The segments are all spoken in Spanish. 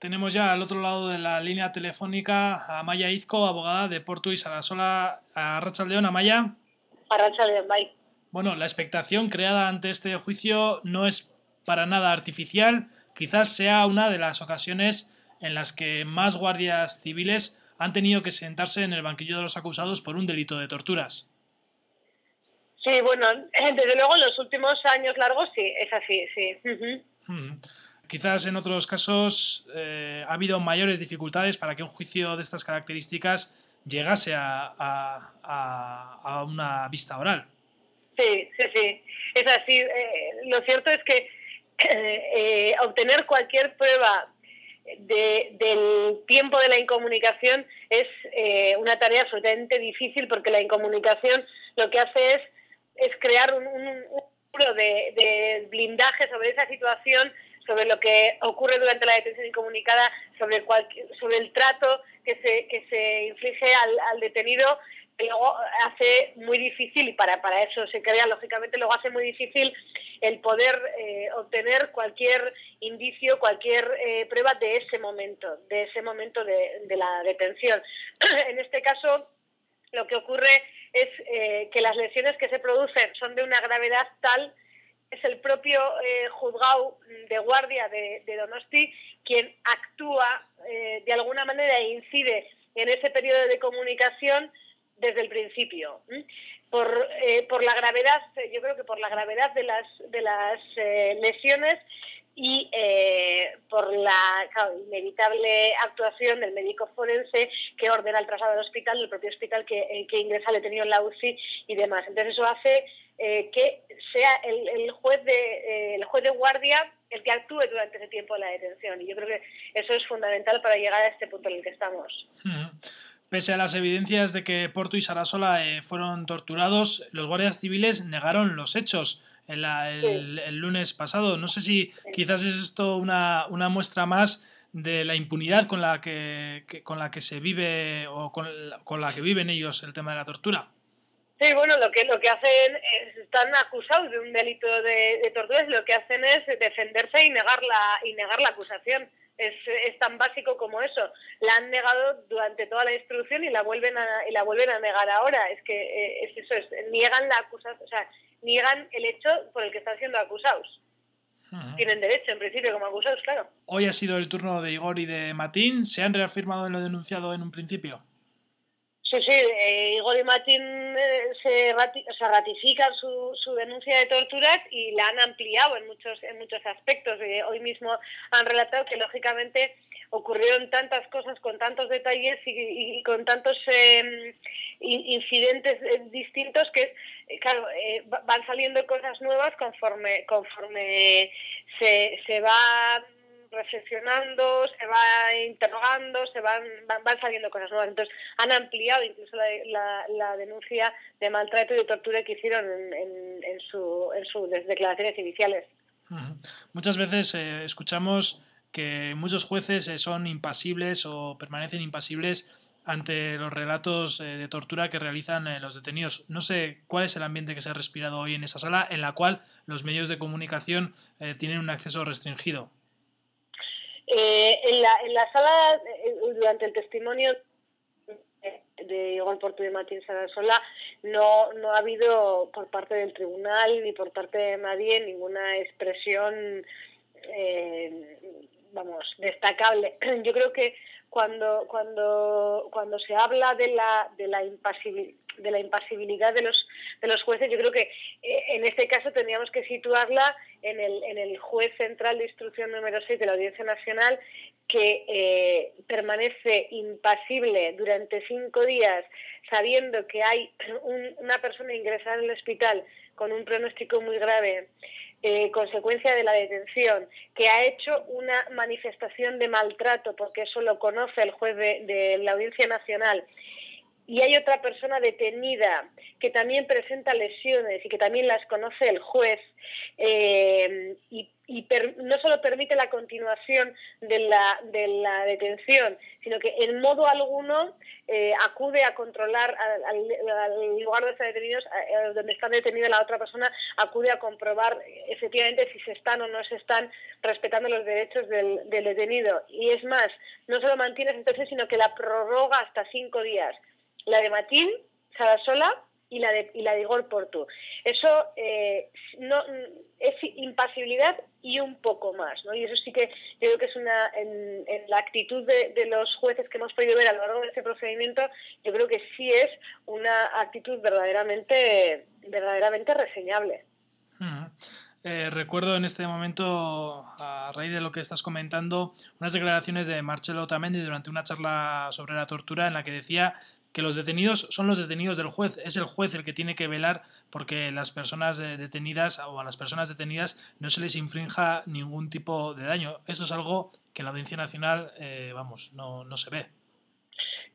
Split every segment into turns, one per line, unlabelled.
Tenemos ya al otro lado de la línea telefónica a Maya Izco, abogada de Porto y Sarasola. A Rachaldeón, Amaya.
A Rachaldeón, bye.
Bueno, la expectación creada ante este juicio no es para nada artificial. Quizás sea una de las ocasiones en las que más guardias civiles han tenido que sentarse en el banquillo de los acusados por un delito de torturas.
Sí, bueno, desde luego en los últimos años largos sí, es así, sí.
Quizás en otros casos eh, ha habido mayores dificultades para que un juicio de estas características llegase a, una vista oral.
Sí, sí, sí. Es así. Eh, lo cierto es que eh, obtener cualquier prueba del tiempo de la incomunicación es una tarea absolutamente difícil porque la incomunicación lo que hace es, es crear un, un, de, de blindaje sobre esa situación sobre lo que ocurre durante la detención incomunicada, sobre, sobre el trato que se, que se inflige al, al detenido, luego hace muy difícil, y para, para eso se crea lógicamente, luego hace muy difícil el poder eh, obtener cualquier indicio, cualquier eh, prueba de ese momento, de ese momento de, de la detención. en este caso, lo que ocurre es eh, que las lesiones que se producen son de una gravedad tal es el propio eh, juzgado de guardia de, Donosti quien actúa eh, de alguna manera e incide en ese periodo de comunicación desde el principio. Por, eh, por la gravedad, yo creo que por la gravedad de las, de las lesiones y por la inevitable actuación del médico forense que ordena el traslado al hospital, del propio hospital que, que ingresa al detenido en la UCI y demás. Entonces eso hace eh, que sea el, juez de, eh, el juez de guardia el que actúe durante ese tiempo de la detención. Y yo creo que eso es fundamental para llegar a este punto en el que estamos.
Pese a las evidencias de que Porto y Sarasola eh, fueron torturados, los guardias civiles negaron los hechos el, lunes pasado. No sé si quizás es esto una, una muestra más de la impunidad con la que, con la que se vive o con, con la que viven ellos el tema de la tortura.
Sí, bueno, lo que lo que hacen es, están acusados de un delito de, de tortura lo que hacen es defenderse y negar la y negar la acusación. Es, es, tan básico como eso. La han negado durante toda la instrucción y la vuelven a y la vuelven a negar ahora. Es que eh, es eso, es, niegan la acusación, o sea, niegan el hecho por el que están siendo acusados. Tienen derecho, en principio, como acusados, claro.
Hoy ha sido el turno de Igor y de Matín. ¿Se han reafirmado en lo denunciado en un principio?
Sí, sí, eh, Igor y Martín eh, se, ratifican su, su, denuncia de torturas y la han ampliado en muchos, en muchos aspectos. Eh, hoy mismo han relatado que, lógicamente, ocurrieron tantas cosas con tantos detalles y, con tantos em, incidentes distintos que, claro, van saliendo cosas nuevas conforme, conforme se, se va reflexionando, se va interrogando, se van, van, saliendo cosas nuevas. Entonces, han ampliado incluso la, la, denuncia de maltrato y de tortura que hicieron en, en, en sus declaraciones iniciales.
Muchas veces eh, escuchamos que muchos jueces eh, son impasibles o permanecen impasibles ante los relatos eh, de tortura que realizan los detenidos. No sé cuál es el ambiente que se ha respirado hoy en esa sala en la cual los medios de comunicación tienen un acceso restringido.
Eh, en, la, en la sala, eh, durante el testimonio de Igor Porto y Martín Sarasola, no, no ha habido por parte del tribunal ni por parte de nadie ninguna expresión, eh, vamos, destacable. Yo creo que cuando, cuando, cuando se habla de la, de la impasibilidad de la impasibilidad de los, de los jueces, yo creo que eh, en este caso tendríamos que situarla en el, en el juez central de instrucción número 6 de la Audiencia Nacional, que eh, permanece impasible durante cinco días sabiendo que hay una persona ingresada en el hospital con un pronóstico muy grave, eh, consecuencia de la detención, que ha hecho una manifestación de maltrato, porque eso lo conoce el juez de la Audiencia Nacional, y hay otra persona detenida que también presenta lesiones y que también las conoce el juez eh, y, no solo permite la continuación de la, de la detención, sino que en modo alguno eh, acude a controlar al, lugar donde están detenidos, donde está detenida la otra persona, acude a comprobar efectivamente si se están o no se están respetando los derechos del, detenido. Y es más, no solo mantiene esa detención, sino que la prorroga hasta cinco días. La de Matín, Sarasola, y la de, y la de Igor Portu. Eso eh, no, es impasibilidad y un poco más, ¿no? Y eso sí que yo creo que es una, en, la actitud de, los jueces que hemos podido ver a lo largo de este procedimiento, yo creo que sí es una actitud verdaderamente, verdaderamente reseñable.
Eh, recuerdo en este momento, a raíz de lo que estás comentando, unas declaraciones de Marcelo Otamendi durante una charla sobre la tortura en la que decía que los detenidos son los detenidos del juez, es el juez el que tiene que velar porque las personas detenidas o a las personas detenidas no se les infrinja ningún tipo de daño. Esto es algo que en la Audiencia Nacional, eh, vamos, no, no se ve.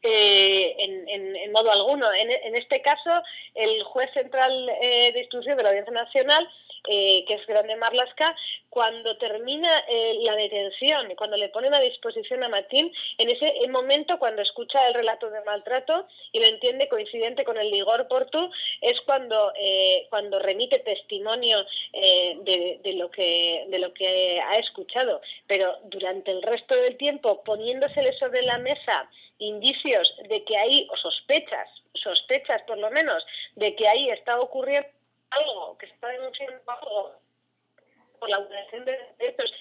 Eh, en, modo alguno. En, este caso, el juez central eh, de instrucción de la Audiencia Nacional eh, que es Grande Marlasca, cuando termina eh, la detención, cuando le ponen a disposición a Matín, en ese momento, cuando escucha el relato de maltrato y lo entiende coincidente con el ligor Portu, es cuando, eh, cuando remite testimonio de, de, lo que, de lo que ha escuchado. Pero durante el resto del tiempo, poniéndosele sobre la mesa indicios de que ahí, o sospechas, sospechas por lo menos, de que ahí está ocurriendo algo que se está denunciando algo por la vulneración de derechos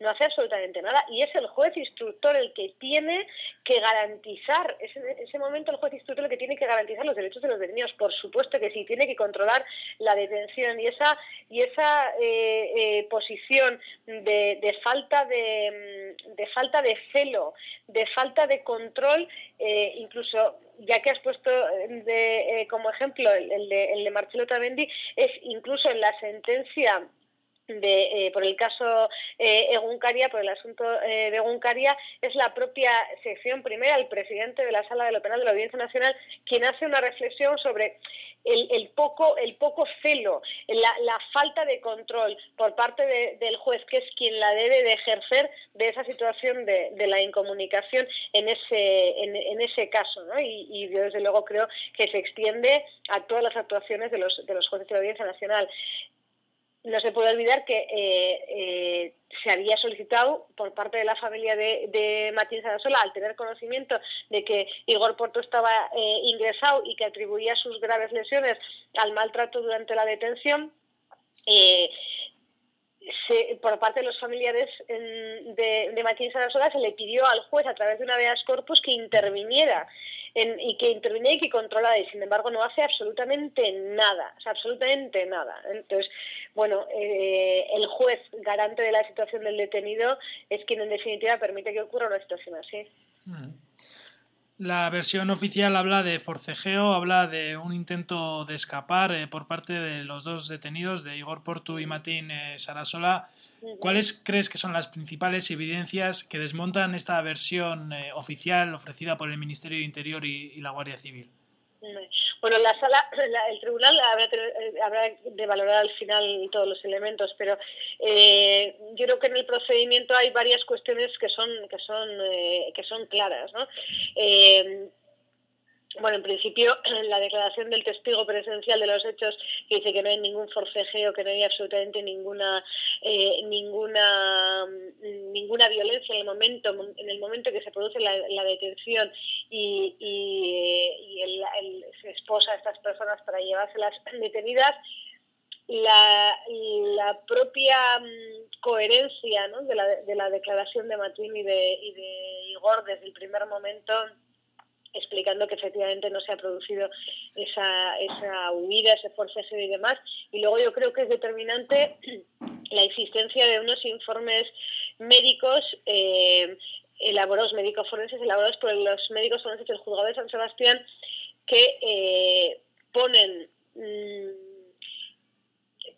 no hace absolutamente nada. Y es el juez instructor el que tiene que garantizar, ese, ese momento el juez instructor el que tiene que garantizar los derechos de los detenidos, por supuesto que sí, tiene que controlar la detención y esa, y esa eh, eh, posición de, de, falta de, de falta de celo, de falta de control, eh, incluso ya que has puesto de, como ejemplo el, de, el de Marcelo Tamendi, es incluso en la sentencia de, eh, por el caso eh, Eguncaria, por el asunto eh, de Eguncaria, es la propia sección primera, el presidente de la Sala de lo Penal de la Audiencia Nacional, quien hace una reflexión sobre el, poco, el poco celo, la, falta de control por parte del juez, que es quien la debe de ejercer de esa situación de, la incomunicación en ese, en, ese caso. ¿no? Y, y, yo desde luego creo que se extiende a todas las actuaciones de los, de los jueces de la Audiencia Nacional no se puede olvidar que eh, eh, se había solicitado por parte de la familia de, de Martín Sarasola, al tener conocimiento de que Igor Porto estaba eh, ingresado y que atribuía sus graves lesiones al maltrato durante la detención, por parte de los familiares de, de Martín Sarasola se le pidió al juez a través de una habeas corpus que interviniera y que interviene y que controla y sin embargo no hace absolutamente nada, absolutamente nada. Entonces, bueno, eh, el juez garante de la situación del detenido es quien en definitiva permite que ocurra una situación así. Mm.
La versión oficial habla de forcejeo, habla de un intento de escapar eh, por parte de los dos detenidos, de Igor Portu y Matín eh, Sarasola. ¿Cuáles crees que son las principales evidencias que desmontan esta versión eh, oficial ofrecida por el Ministerio de Interior y la Guardia Civil?
Bueno, la sala, el tribunal eh, habrá, de valorar al final todos los elementos, pero eh, yo creo que en el procedimiento hay varias cuestiones que son que son eh, que son claras, ¿no? bueno, en principio, la declaración del testigo presencial de los hechos que dice que no hay ningún forcejeo, que no hay absolutamente ninguna eh, ninguna ninguna violencia en el momento en el momento que se produce la, detención y, y, se esposa a estas personas para llevárselas detenidas. La, la propia mm, coherencia ¿no? de, la, de la declaración de Matín y de, y de Igor desde el primer momento explicando que efectivamente no se ha producido esa, esa huida, ese forcejeo y demás. Y luego yo creo que es determinante la existencia de unos informes médicos eh, elaborados, médicos forenses elaborados por los médicos forenses del juzgado de San Sebastián que eh, ponen mm,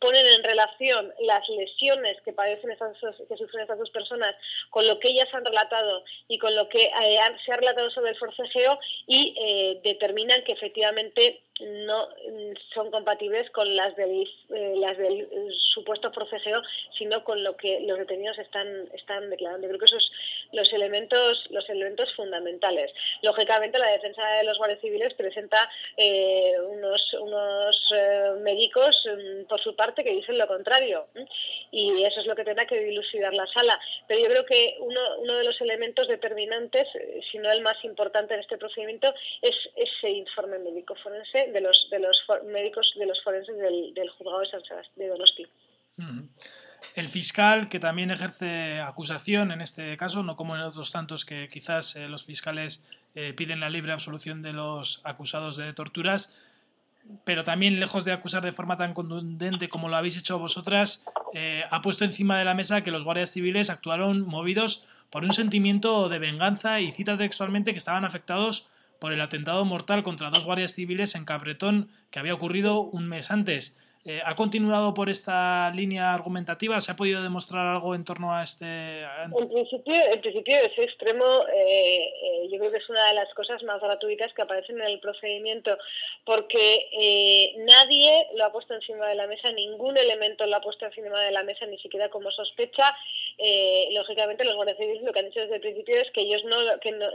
ponen en relación las lesiones que padecen que sufren estas dos personas con lo que ellas han relatado y con lo que eh, se ha relatado sobre el forcejeo y eh, determinan que efectivamente no mm, son compatibles con las del, eh, las del eh, supuesto proceseo, sino con lo que los detenidos están, están declarando. Creo que esos los elementos, los elementos fundamentales. Lógicamente, la defensa de los guardias civiles presenta eh, unos, unos médicos, mm, por su parte, que dicen lo contrario. Y eso es lo que tendrá que dilucidar la sala. Pero yo creo que uno, uno de los elementos determinantes, si no el más importante en este procedimiento, es ese informe médico forense de los, de los médicos de los forenses del, del juzgado de San Sebastián de Donosti.
El fiscal, que también ejerce acusación en este caso, no como en otros tantos que quizás eh, los fiscales eh, piden la libre absolución de los acusados de torturas, pero también lejos de acusar de forma tan contundente como lo habéis hecho vosotras, eh, ha puesto encima de la mesa que los guardias civiles actuaron movidos por un sentimiento de venganza y cita textualmente que estaban afectados por el atentado mortal contra dos guardias civiles en Capretón que había ocurrido un mes antes. Eh, ¿Ha continuado por esta línea argumentativa? ¿Se ha podido demostrar algo en torno a este...?
En principio, en principio ese extremo eh, eh, yo creo que es una de las cosas más gratuitas que aparecen en el procedimiento, porque nadie lo ha puesto encima de la mesa, ningún elemento lo ha puesto encima de la mesa, ni siquiera como sospecha. lógicamente los guardias civiles lo que han dicho desde el principio es que ellos no, que no,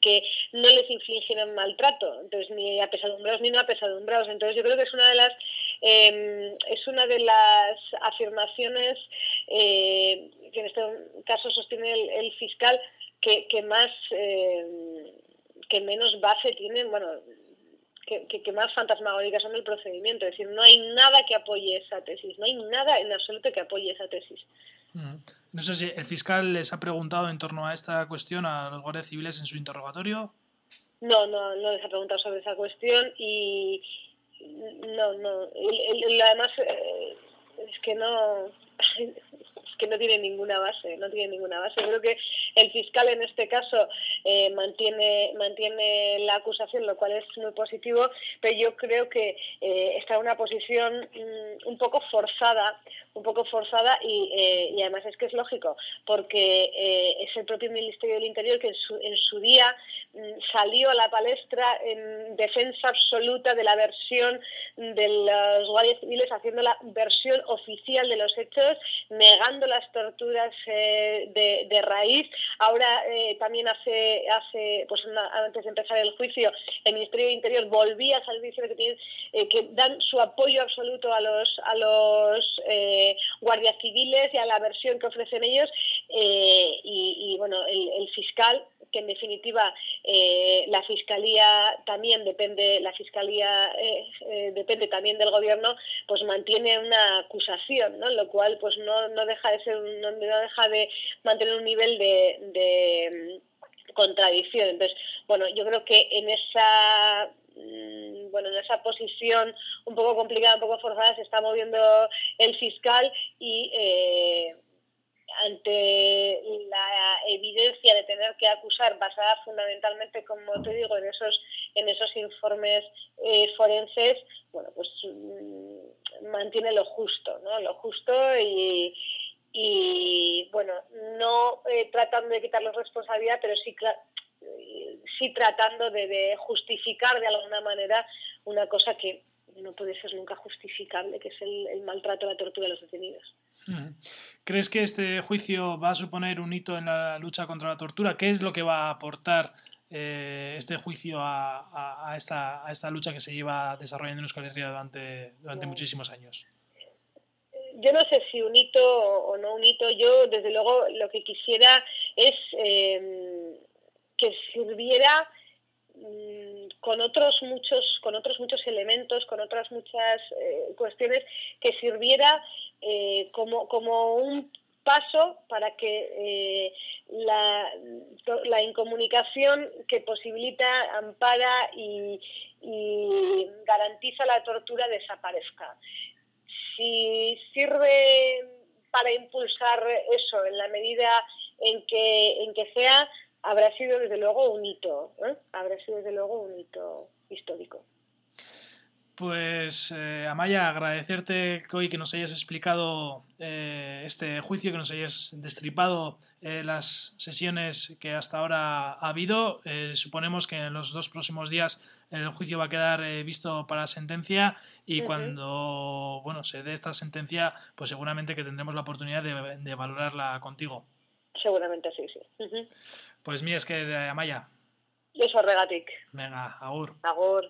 que no les infligieron maltrato, entonces ni apesadumbrados ni no apesadumbrados. Entonces yo creo que es una de las Em, es una de las afirmaciones eh, que en este caso sostiene el, fiscal que, más em, que menos base tienen, bueno, que, más fantasmagóricas son el procedimiento. Es decir, no hay nada que apoye esa tesis, no hay nada en absoluto que apoye esa tesis.
No sé si el fiscal les ha preguntado en torno a esta cuestión a los guardias civiles en su interrogatorio.
No, no, no les ha preguntado sobre esa cuestión y, no, no. además, eh, es que no. Es que no tiene ninguna base, no tiene ninguna base. Creo que el fiscal en este caso eh, mantiene, mantiene la acusación, lo cual es muy positivo, pero yo creo que eh, está en una posición mm, un poco forzada, un poco forzada y, y, además es que es lógico, porque es el propio Ministerio del Interior que en su, en su día Mm, salió a la palestra en defensa absoluta de la versión de los guardias civiles, haciendo la versión oficial de los hechos, negando las torturas eh, de, raíz. Ahora eh, también hace, hace pues antes de empezar el juicio, el Ministerio de Interior volvía a salir diciendo que, eh, que dan su apoyo absoluto a los, a los guardias civiles y a la versión que ofrecen ellos. Y, bueno, el fiscal que en definitiva eh, la fiscalía también depende, la fiscalía eh, eh, depende también del gobierno, pues mantiene una acusación, ¿no? Lo cual pues no, no deja de ser, no, deja de mantener un nivel de, mm, contradicción. Entonces, bueno, yo creo que en esa bueno, en esa posición un poco complicada, un poco forzada, se está moviendo el fiscal y ante la evidencia de tener que acusar basada fundamentalmente, como te digo, en esos, en esos informes eh, forenses, bueno, pues mm, mantiene lo justo, ¿no? Lo justo y, y bueno, no eh, tratando de quitarle responsabilidad, pero sí, sí tratando de, de justificar de alguna manera una cosa que no puede ser nunca justificable, que es el, el maltrato, la tortura de los detenidos.
¿Crees que este juicio va a suponer un hito en la lucha contra la tortura? ¿Qué es lo que va a aportar eh, este juicio a, a, esta, a, esta, lucha que se lleva desarrollando en Euskal Herria durante, durante muchísimos años?
Yo no sé si un hito o no un hito. Yo, desde luego, lo que quisiera es eh, que sirviera Mm, con otros muchos con otros muchos elementos con otras muchas eh, cuestiones que sirviera eh, como, como un paso para que eh, la, la, incomunicación que posibilita, ampara y, y, garantiza la tortura desaparezca. Si sirve para impulsar eso en la medida en que, en que sea, habrá sido desde luego un hito, ¿eh? habrá sido desde luego un hito histórico.
Pues eh, Amaya, agradecerte que hoy que nos hayas explicado eh, este juicio, que nos hayas destripado eh, las sesiones que hasta ahora ha habido. suponemos que en los dos próximos días el juicio va a quedar visto para sentencia y cuando bueno se dé esta sentencia, pues seguramente que tendremos la oportunidad de, valorarla contigo.
Seguramente sí, sí.
Pues mi esker, eh, Amaia.
Eso horregatik.
Venga, agur.
Agur.